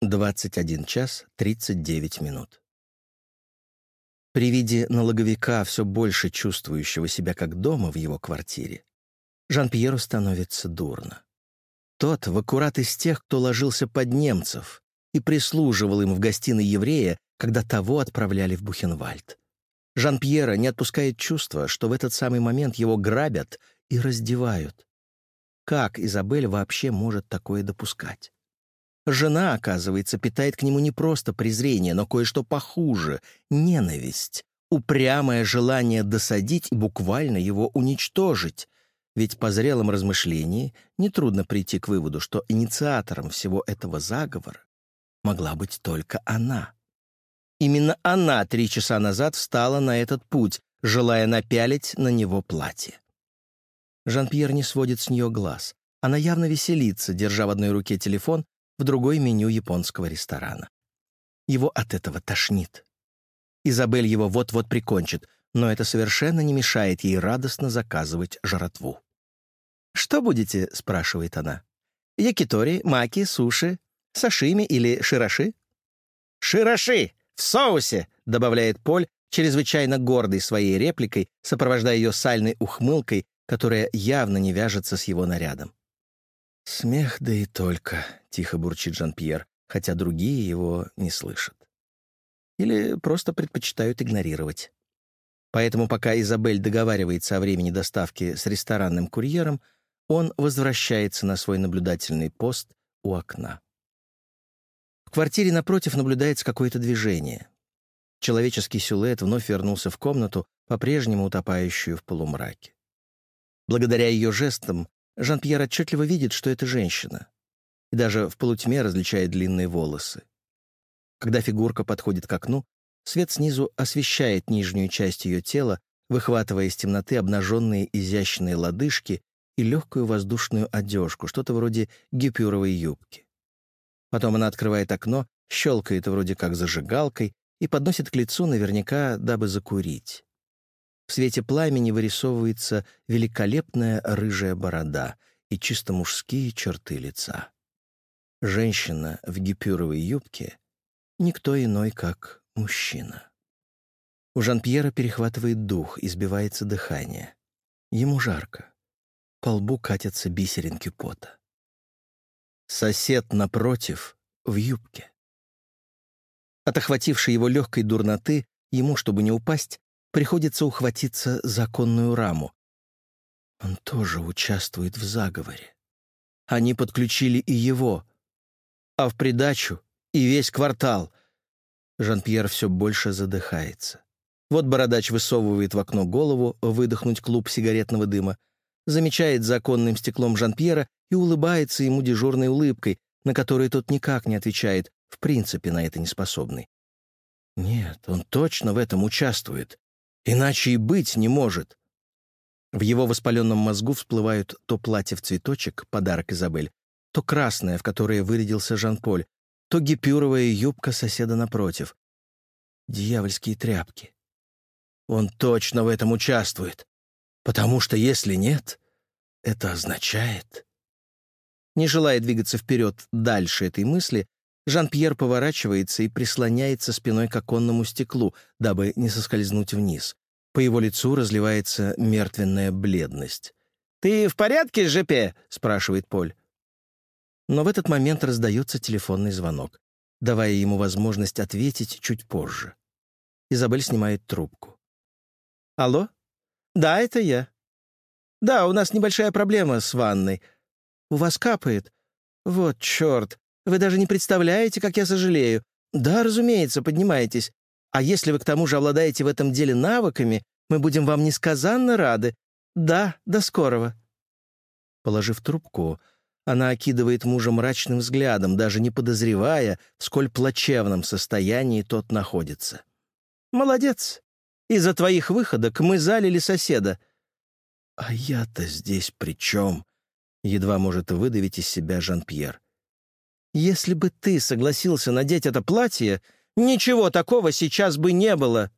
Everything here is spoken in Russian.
21 час 39 минут. При виде налоговика, все больше чувствующего себя как дома в его квартире, Жан-Пьеру становится дурно. Тот в аккурат из тех, кто ложился под немцев и прислуживал им в гостиной еврея, когда того отправляли в Бухенвальд. Жан-Пьера не отпускает чувство, что в этот самый момент его грабят и раздевают. Как Изабель вообще может такое допускать? Жена, оказывается, питает к нему не просто презрение, но кое-что похуже — ненависть, упрямое желание досадить и буквально его уничтожить. Ведь по зрелом размышлении нетрудно прийти к выводу, что инициатором всего этого заговора могла быть только она. Именно она три часа назад встала на этот путь, желая напялить на него платье. Жан-Пьер не сводит с нее глаз. Она явно веселится, держа в одной руке телефон, в другой меню японского ресторана. Его от этого тошнит. Изабель его вот-вот прикончит, но это совершенно не мешает ей радостно заказывать жратву. «Что будете?» — спрашивает она. «Якитори, маки, суши, сашими или широши?» «Широши! В соусе!» — добавляет Поль, чрезвычайно гордый своей репликой, сопровождая ее сальной ухмылкой, которая явно не вяжется с его нарядом. «Смех, да и только», — тихо бурчит Жан-Пьер, хотя другие его не слышат. Или просто предпочитают игнорировать. Поэтому пока Изабель договаривается о времени доставки с ресторанным курьером, он возвращается на свой наблюдательный пост у окна. В квартире напротив наблюдается какое-то движение. Человеческий силуэт вновь вернулся в комнату, по-прежнему утопающую в полумраке. Благодаря ее жестам Жан-Пьер отчетливо видит, что это женщина, и даже в полутьме различает длинные волосы. Когда фигурка подходит к окну, свет снизу освещает нижнюю часть ее тела, выхватывая из темноты обнаженные изящные лодыжки и легкую воздушную одежку, что-то вроде гипюровой юбки. Потом она открывает окно, щелкает вроде как зажигалкой и подносит к лицу наверняка, дабы закурить. В свете пламени вырисовывается великолепная рыжая борода и чисто мужские черты лица. Женщина в гипюровой юбке — никто иной, как мужчина. У Жан-Пьера перехватывает дух, избивается дыхание. Ему жарко. По лбу катятся бисеринки пота. Сосед напротив в юбке. От охватившей его легкой дурноты ему, чтобы не упасть, приходится ухватиться за конную раму. Он тоже участвует в заговоре. Они подключили и его, а в придачу и весь квартал. Жан-Пьер все больше задыхается. Вот бородач высовывает в окно голову выдохнуть клуб сигаретного дыма, замечает законным стеклом Жан-Пьера и улыбается ему дежурной улыбкой, на которую тот никак не отвечает, в принципе на это не способный. Нет, он точно в этом участвует. Иначе и быть не может. В его воспаленном мозгу всплывают то платье в цветочек, подарок Изабель, то красное, в которое вырядился Жан-Поль, то гипюровая юбка соседа напротив. Дьявольские тряпки. Он точно в этом участвует. Потому что если нет, это означает... Не желая двигаться вперед дальше этой мысли, Жан-Пьер поворачивается и прислоняется спиной к оконному стеклу, дабы не соскользнуть вниз. По его лицу разливается мертвенная бледность. «Ты в порядке, ЖП?» — спрашивает Поль. Но в этот момент раздается телефонный звонок, давая ему возможность ответить чуть позже. Изабель снимает трубку. «Алло? Да, это я. Да, у нас небольшая проблема с ванной. У вас капает? Вот черт. Вы даже не представляете, как я сожалею. Да, разумеется, поднимайтесь. А если вы к тому же обладаете в этом деле навыками, мы будем вам несказанно рады. Да, до скорого». Положив трубку, она окидывает мужа мрачным взглядом, даже не подозревая, в сколь плачевном состоянии тот находится. «Молодец. Из-за твоих выходок мы залили соседа». «А я-то здесь при чем?» — едва может выдавить из себя Жан-Пьер. Если бы ты согласился надеть это платье, ничего такого сейчас бы не было.